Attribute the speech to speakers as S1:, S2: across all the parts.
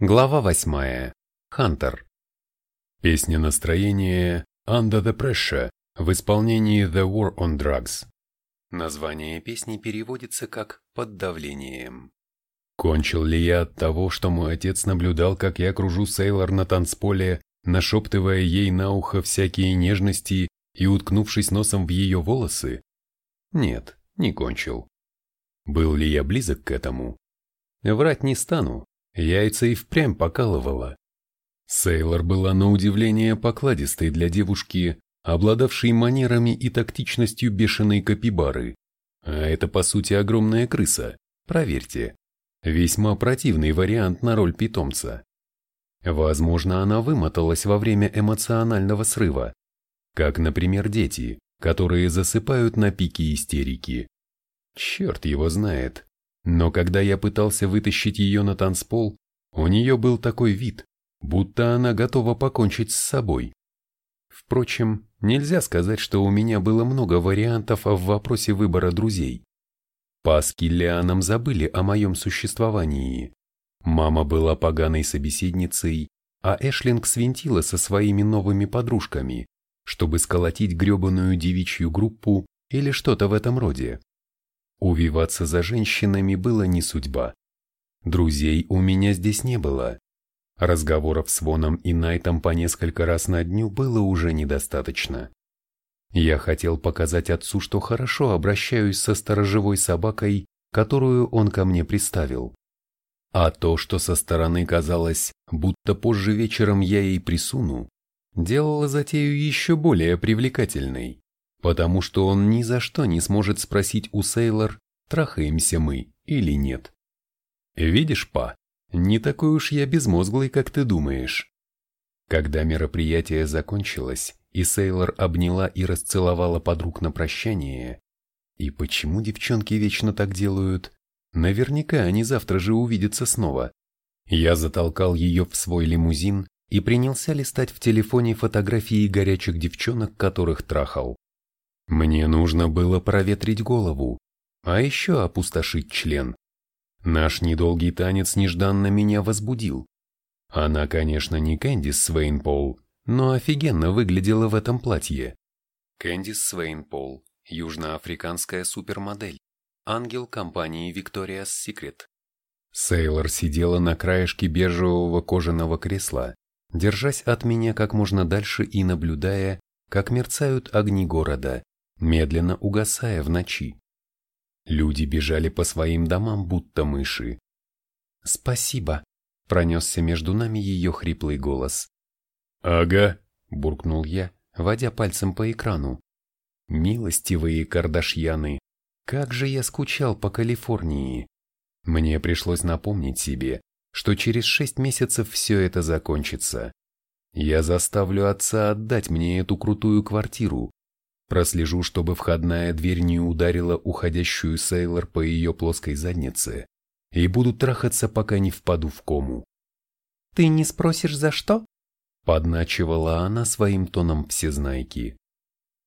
S1: Глава восьмая. Хантер. Песня настроения «Under the Pressure» в исполнении The War on Drugs. Название песни переводится как «под давлением». Кончил ли я от того, что мой отец наблюдал, как я кружу Сейлор на танцполе, нашептывая ей на ухо всякие нежности и уткнувшись носом в ее волосы? Нет, не кончил. Был ли я близок к этому? Врать не стану, Яйца и впрямь покалывала. Сейлор была на удивление покладистой для девушки, обладавшей манерами и тактичностью бешеной капибары. А это, по сути, огромная крыса, проверьте. Весьма противный вариант на роль питомца. Возможно, она вымоталась во время эмоционального срыва, как, например, дети, которые засыпают на пике истерики. Черт его знает, но когда я пытался вытащить ее на танцпол, у нее был такой вид, будто она готова покончить с собой. Впрочем, нельзя сказать, что у меня было много вариантов в вопросе выбора друзей. Па с забыли о моем существовании. Мама была поганой собеседницей, а Эшлинг свинтила со своими новыми подружками, чтобы сколотить гребаную девичью группу или что-то в этом роде. Увиваться за женщинами было не судьба. Друзей у меня здесь не было. Разговоров с Воном и Найтом по несколько раз на дню было уже недостаточно. Я хотел показать отцу, что хорошо обращаюсь со сторожевой собакой, которую он ко мне приставил. А то, что со стороны казалось, будто позже вечером я ей присуну, делало затею еще более привлекательной потому что он ни за что не сможет спросить у Сейлор, трахаемся мы или нет. Видишь, па, не такой уж я безмозглый, как ты думаешь. Когда мероприятие закончилось, и Сейлор обняла и расцеловала подруг на прощание, и почему девчонки вечно так делают? Наверняка они завтра же увидятся снова. Я затолкал ее в свой лимузин и принялся листать в телефоне фотографии горячих девчонок, которых трахал. Мне нужно было проветрить голову, а еще опустошить член. Наш недолгий танец нежданно меня возбудил. Она, конечно, не Кэндис Свейнпол, но офигенно выглядела в этом платье. Кэндис Свейнпол, южноафриканская супермодель, ангел компании Victoria's Secret. Сейлор сидела на краешке бежевого кожаного кресла, держась от меня как можно дальше и наблюдая, как мерцают огни города медленно угасая в ночи. Люди бежали по своим домам, будто мыши. «Спасибо», — пронесся между нами ее хриплый голос.
S2: «Ага», —
S1: буркнул я, водя пальцем по экрану. «Милостивые Кардашьяны, как же я скучал по Калифорнии!» Мне пришлось напомнить себе, что через шесть месяцев все это закончится. Я заставлю отца отдать мне эту крутую квартиру, Прослежу, чтобы входная дверь не ударила уходящую Сейлор по ее плоской заднице, и буду трахаться, пока не впаду в кому.
S3: «Ты не спросишь, за что?»
S1: Подначивала она своим тоном всезнайки.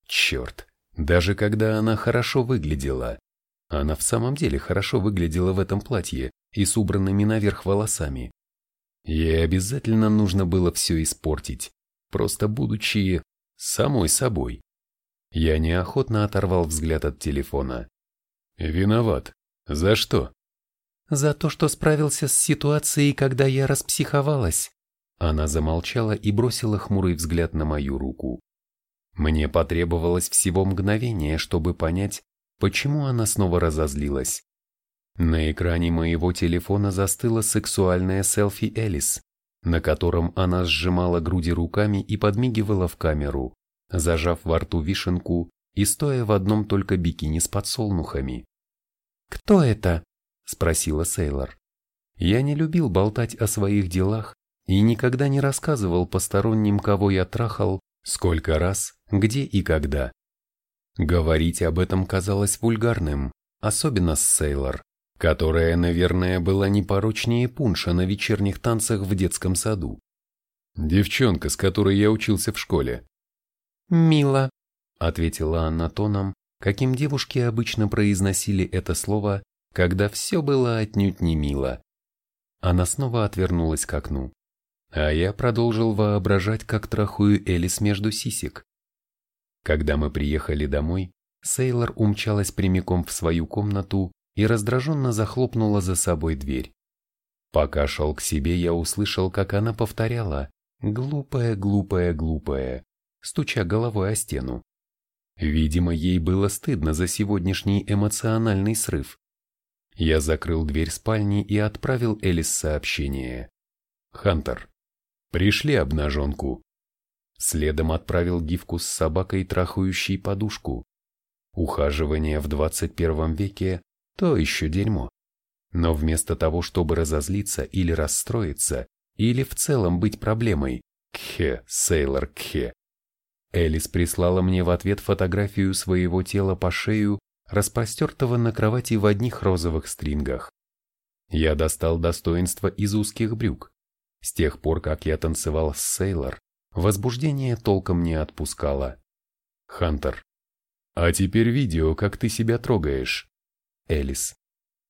S1: Черт, даже когда она хорошо выглядела, она в самом деле хорошо выглядела в этом платье и с убранными наверх волосами. Ей обязательно нужно было все испортить, просто будучи самой собой. Я неохотно оторвал взгляд от телефона.
S2: «Виноват. За что?»
S3: «За то, что справился с ситуацией, когда я распсиховалась».
S1: Она замолчала и бросила хмурый взгляд на мою руку. Мне потребовалось всего мгновение, чтобы понять, почему она снова разозлилась. На экране моего телефона застыла сексуальная селфи Элис, на котором она сжимала груди руками и подмигивала в камеру зажав во рту вишенку и стоя в одном только бикини с подсолнухами.
S3: «Кто это?»
S1: – спросила Сейлор. Я не любил болтать о своих делах и никогда не рассказывал посторонним, кого я трахал, сколько раз, где и когда. Говорить об этом казалось вульгарным, особенно с Сейлор, которая, наверное, была непорочнее пунша на вечерних танцах в детском саду.
S2: Девчонка, с которой я учился в школе.
S3: «Мило», —
S1: ответила она тоном, каким девушки обычно произносили это слово, когда все было отнюдь не мило. Она снова отвернулась к окну. А я продолжил воображать, как трахую Элис между сисек. Когда мы приехали домой, Сейлор умчалась прямиком в свою комнату и раздраженно захлопнула за собой дверь. Пока шел к себе, я услышал, как она повторяла «глупая, глупая, глупая», стуча головой о стену. Видимо, ей было стыдно за сегодняшний эмоциональный срыв. Я закрыл дверь спальни и отправил Элис сообщение. «Хантер, пришли обнаженку». Следом отправил гифку с собакой, трахающей подушку. Ухаживание в 21 веке – то еще дерьмо. Но вместо того, чтобы разозлиться или расстроиться, или в целом быть проблемой, кхе, сейлор кхе, Элис прислала мне в ответ фотографию своего тела по шею, распростертого на кровати в одних розовых стрингах. Я достал достоинство из узких брюк. С тех пор, как я танцевал с Сейлор, возбуждение толком не отпускало. Хантер. А теперь видео, как ты себя трогаешь. Элис.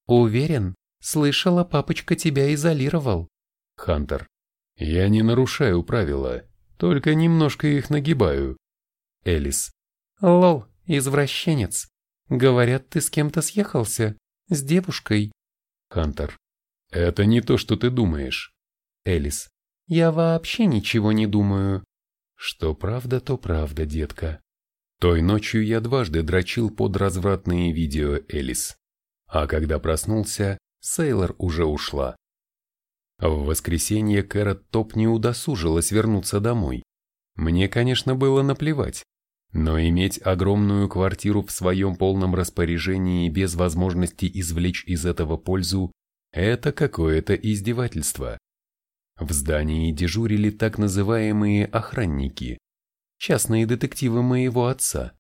S1: Уверен, слышала, папочка тебя изолировал. Хантер. Я не нарушаю правила, только немножко их нагибаю. Элис. Лол, извращенец. Говорят, ты с кем-то съехался? С девушкой? Хантер. Это не то, что ты думаешь. Элис. Я вообще ничего не думаю. Что правда, то правда, детка. Той ночью я дважды дрочил под развратные видео Элис. А когда проснулся, Сейлор уже ушла. В воскресенье Кэрот Топ не удосужилась вернуться домой. Мне, конечно, было наплевать. Но иметь огромную квартиру в своем полном распоряжении без возможности извлечь из этого пользу – это какое-то издевательство. В здании дежурили так называемые охранники, частные детективы моего отца.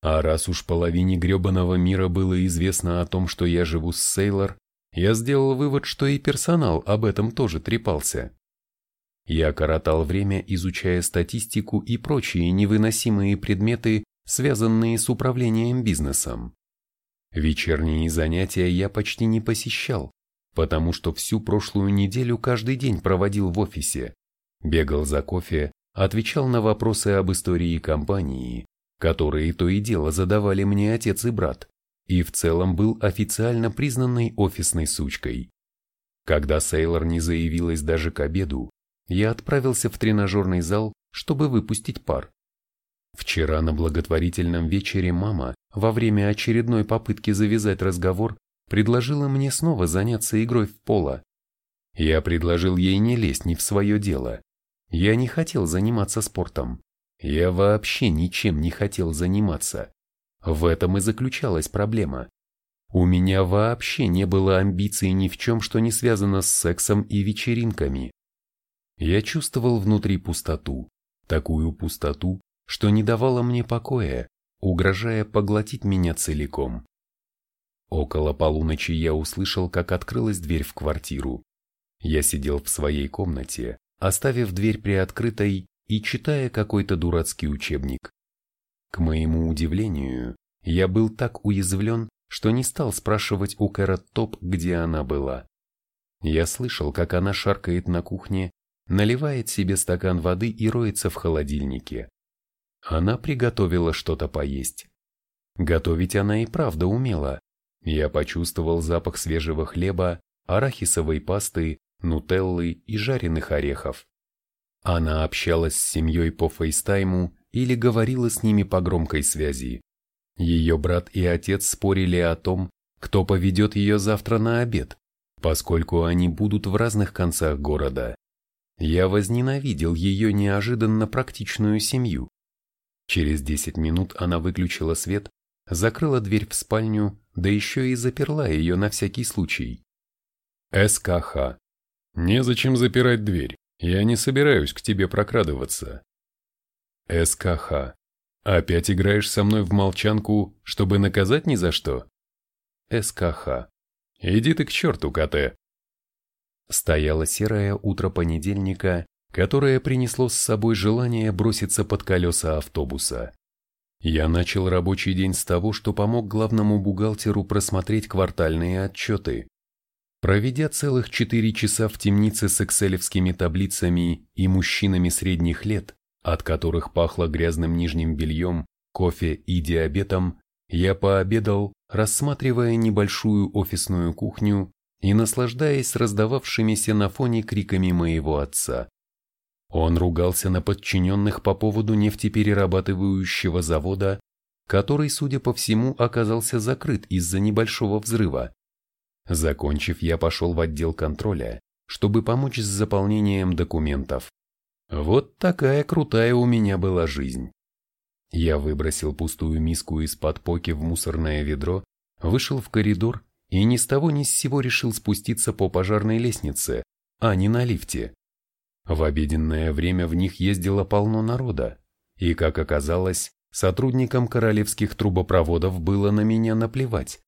S1: А раз уж половине гребаного мира было известно о том, что я живу с Сейлор, я сделал вывод, что и персонал об этом тоже трепался. Я коротал время, изучая статистику и прочие невыносимые предметы, связанные с управлением бизнесом. Вечерние занятия я почти не посещал, потому что всю прошлую неделю каждый день проводил в офисе, бегал за кофе, отвечал на вопросы об истории компании, которые то и дело задавали мне отец и брат, и в целом был официально признанной офисной сучкой. Когда Сейлор не заявилась даже к обеду, я отправился в тренажерный зал, чтобы выпустить пар. Вчера на благотворительном вечере мама, во время очередной попытки завязать разговор, предложила мне снова заняться игрой в поло. Я предложил ей не лезть ни в свое дело. Я не хотел заниматься спортом. Я вообще ничем не хотел заниматься. В этом и заключалась проблема. У меня вообще не было амбиций ни в чем, что не связано с сексом и вечеринками. Я чувствовал внутри пустоту, такую пустоту, что не давала мне покоя, угрожая поглотить меня целиком. Около полуночи я услышал, как открылась дверь в квартиру. Я сидел в своей комнате, оставив дверь приоткрытой и читая какой-то дурацкий учебник. К моему удивлению, я был так уязвлен, что не стал спрашивать у Кэрот Топ, где она была. Я слышал, как она шаркает на кухне наливает себе стакан воды и роется в холодильнике. Она приготовила что-то поесть. Готовить она и правда умела. Я почувствовал запах свежего хлеба, арахисовой пасты, нутеллы и жареных орехов. Она общалась с семьей по фейстайму или говорила с ними по громкой связи. Ее брат и отец спорили о том, кто поведет ее завтра на обед, поскольку они будут в разных концах города. Я возненавидел ее неожиданно практичную семью. Через десять минут она выключила свет, закрыла дверь в спальню, да еще и заперла ее на всякий случай. СКХ. Незачем запирать дверь, я не собираюсь к тебе прокрадываться. СКХ. Опять играешь со мной в молчанку, чтобы наказать ни за что? СКХ. Иди ты к черту, КТ. Стояло серое утро понедельника, которое принесло с собой желание броситься под колеса автобуса. Я начал рабочий день с того, что помог главному бухгалтеру просмотреть квартальные отчеты. Проведя целых четыре часа в темнице с экселевскими таблицами и мужчинами средних лет, от которых пахло грязным нижним бельем, кофе и диабетом, я пообедал, рассматривая небольшую офисную кухню и наслаждаясь раздававшимися на фоне криками моего отца. Он ругался на подчиненных по поводу нефтеперерабатывающего завода, который, судя по всему, оказался закрыт из-за небольшого взрыва. Закончив, я пошел в отдел контроля, чтобы помочь с заполнением документов. Вот такая крутая у меня была жизнь. Я выбросил пустую миску из-под поки в мусорное ведро, вышел в коридор и ни с того ни с сего решил спуститься по пожарной лестнице, а не на лифте. В обеденное время в них ездило полно народа, и, как оказалось, сотрудникам королевских трубопроводов было на меня наплевать.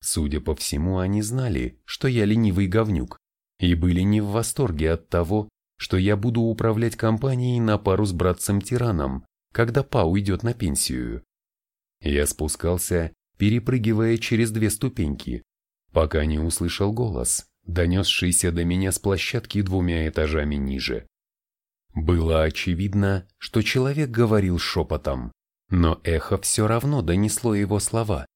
S1: Судя по всему, они знали, что я ленивый говнюк, и были не в восторге от того, что я буду управлять компанией на пару с братцем-тираном, когда Па уйдет на пенсию. Я спускался, перепрыгивая через две ступеньки, пока не услышал голос, донесшийся до меня с площадки двумя этажами ниже. Было очевидно, что человек говорил шепотом, но эхо все равно донесло его слова.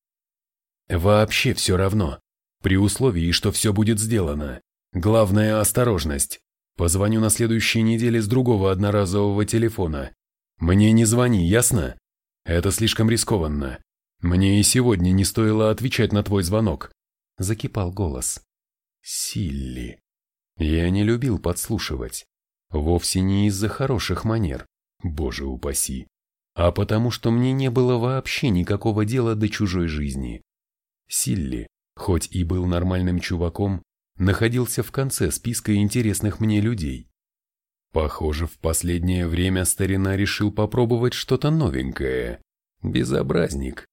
S1: «Вообще все равно, при условии, что все будет сделано. Главное – осторожность. Позвоню на следующей неделе с другого одноразового телефона. Мне не звони, ясно? Это слишком рискованно. Мне и сегодня не стоило отвечать на твой звонок. Закипал голос. Силли. Я не любил подслушивать. Вовсе не из-за хороших манер, боже упаси, а потому что мне не было вообще никакого дела до чужой жизни. Силли, хоть и был нормальным чуваком, находился в конце списка интересных мне людей. Похоже, в последнее время старина решил попробовать что-то новенькое. Безобразник.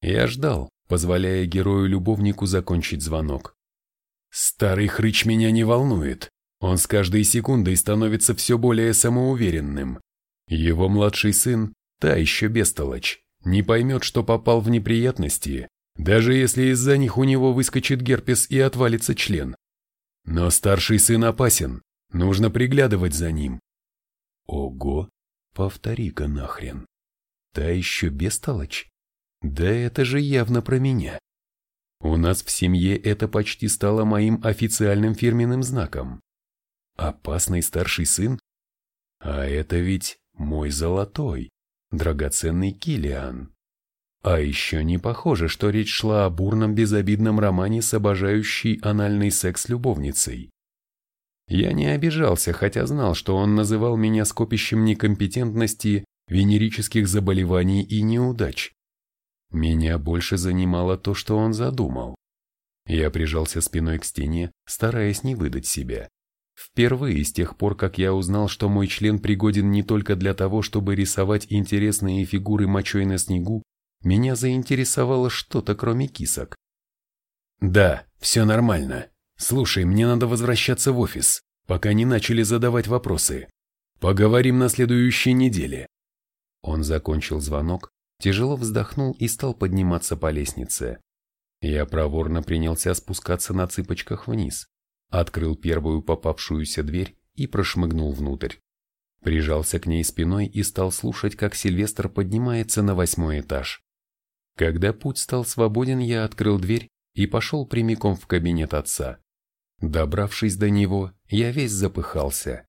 S1: Я ждал, позволяя герою-любовнику закончить звонок. Старый хрыч меня не волнует. Он с каждой секундой становится все более самоуверенным. Его младший сын, та еще бестолочь, не поймет, что попал в неприятности, даже если из-за них у него выскочит герпес и отвалится член. Но старший сын опасен, нужно приглядывать за ним. Ого, повтори-ка нахрен. Та еще бестолочь? Да это же явно про меня. У нас в семье это почти стало моим официальным фирменным знаком. Опасный старший сын? А это ведь мой золотой, драгоценный Килиан. А еще не похоже, что речь шла о бурном безобидном романе с обожающей анальный секс любовницей. Я не обижался, хотя знал, что он называл меня скопищем некомпетентности, венерических заболеваний и неудач. Меня больше занимало то, что он задумал. Я прижался спиной к стене, стараясь не выдать себя. Впервые с тех пор, как я узнал, что мой член пригоден не только для того, чтобы рисовать интересные фигуры мочой на снегу, меня заинтересовало что-то кроме кисок. «Да, все нормально. Слушай, мне надо возвращаться в офис, пока не начали задавать вопросы. Поговорим на следующей неделе». Он закончил звонок, тяжело вздохнул и стал подниматься по лестнице. Я проворно принялся спускаться на цыпочках вниз, открыл первую попавшуюся дверь и прошмыгнул внутрь. Прижался к ней спиной и стал слушать, как Сильвестр поднимается на восьмой этаж. Когда путь стал свободен, я открыл дверь и пошел прямиком в кабинет отца. Добравшись до него, я весь запыхался.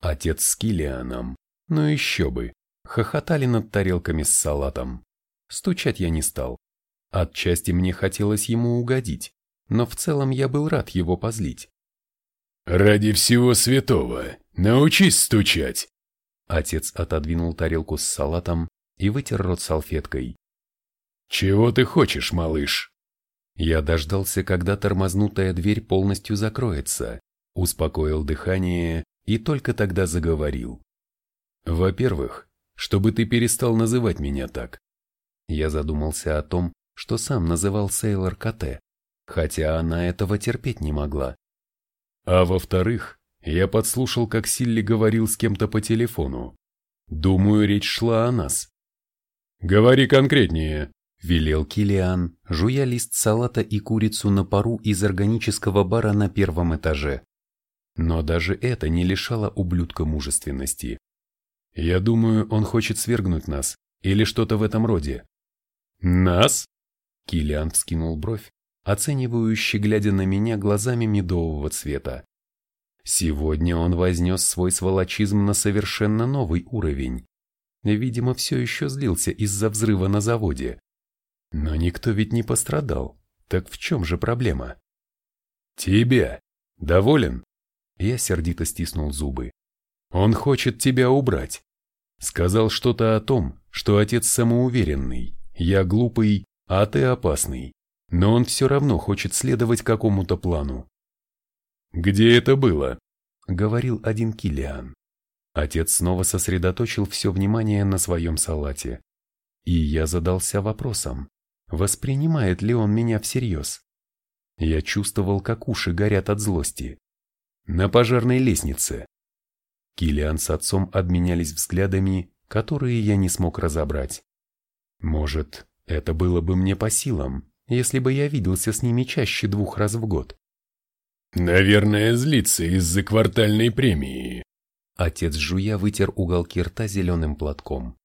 S1: Отец с Килианом, ну еще бы, хохотали над тарелками с салатом. Стучать я не стал. Отчасти мне хотелось ему угодить, но в целом я был рад его позлить.
S2: «Ради всего святого, научись стучать!»
S1: Отец отодвинул тарелку с салатом и вытер рот салфеткой.
S2: «Чего ты хочешь, малыш?»
S1: Я дождался, когда тормознутая дверь полностью закроется, успокоил дыхание и только тогда заговорил. «Во-первых, чтобы ты перестал называть меня так». Я задумался о том, что сам называл Сейлор КТ, хотя она этого терпеть не могла. А во-вторых, я подслушал, как Силли говорил с кем-то по телефону. Думаю, речь шла о нас.
S2: «Говори конкретнее», —
S3: велел Килиан, жуя лист салата и курицу на пару из органического бара на первом этаже. Но даже это не лишало ублюдка мужественности. «Я думаю, он хочет свергнуть нас, или что-то в этом роде».
S2: «Нас?»
S3: Килиан вскинул бровь, оценивающе глядя на меня глазами медового цвета. Сегодня он вознес свой сволочизм на совершенно новый уровень. Видимо, все еще злился из-за взрыва на заводе. Но никто ведь не пострадал. Так в чем же проблема?
S2: Тебя. Доволен?
S3: Я сердито стиснул зубы.
S2: Он хочет тебя убрать. Сказал что-то о том, что отец самоуверенный, я глупый, а ты опасный. Но он все равно хочет следовать какому-то плану. «Где это было?» — говорил один Килиан.
S3: Отец снова сосредоточил все внимание на своем салате. И я задался вопросом, воспринимает ли он меня всерьез. Я чувствовал, как уши горят от злости. На пожарной лестнице. Килиан с отцом обменялись взглядами, которые я не смог разобрать. Может, это было бы мне по силам, если бы я виделся с ними чаще двух раз в год.
S2: «Наверное, злится из-за квартальной премии».
S3: Отец жуя вытер уголки рта зеленым платком.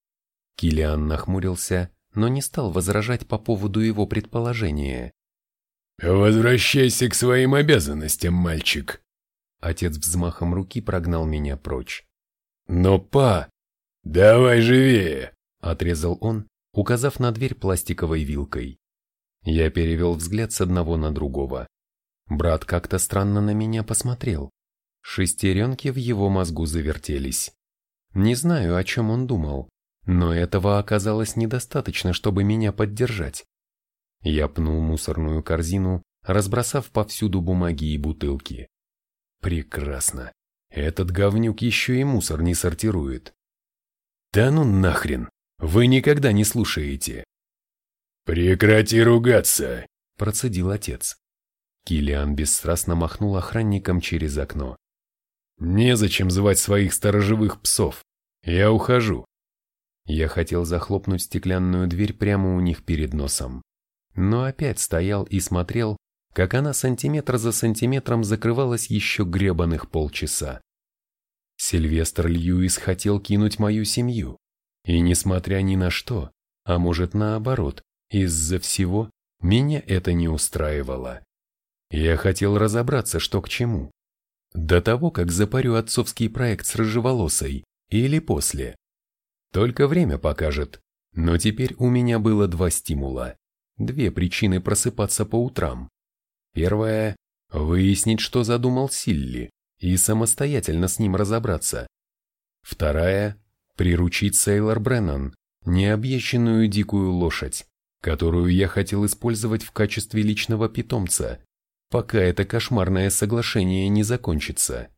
S3: Килиан нахмурился, но не стал возражать по поводу его предположения.
S2: «Возвращайся к своим обязанностям, мальчик!»
S3: Отец взмахом руки прогнал меня прочь.
S2: «Но, па, давай живее!»
S3: — отрезал он, указав на дверь пластиковой вилкой. Я перевел взгляд с одного на другого. Брат как-то странно на меня посмотрел. Шестеренки в его мозгу завертелись. Не знаю, о чем он думал, но этого оказалось недостаточно, чтобы меня поддержать. Я пнул мусорную корзину, разбросав повсюду бумаги и бутылки. Прекрасно. Этот говнюк еще и мусор не сортирует. Да ну нахрен, вы никогда не слушаете.
S2: Прекрати ругаться,
S3: процедил отец. Килиан бесстрастно махнул охранникам через окно.
S2: Незачем звать своих сторожевых псов. Я ухожу.
S3: Я хотел захлопнуть стеклянную дверь прямо у них перед носом. Но опять стоял и смотрел, как она сантиметр за сантиметром закрывалась еще гребаных полчаса. Сильвестр Льюис хотел кинуть мою семью. И несмотря ни на что, а может наоборот, из-за всего, меня это не устраивало. Я хотел разобраться, что к чему. До того, как запарю отцовский проект с рыжеволосой, или после. Только время покажет. Но теперь у меня было два стимула. Две причины просыпаться по утрам. Первая – выяснить, что задумал Силли, и самостоятельно с ним разобраться. Вторая – приручить Сейлор Бреннан, необъезженную дикую лошадь, которую я хотел использовать в качестве личного питомца, пока это кошмарное соглашение не закончится.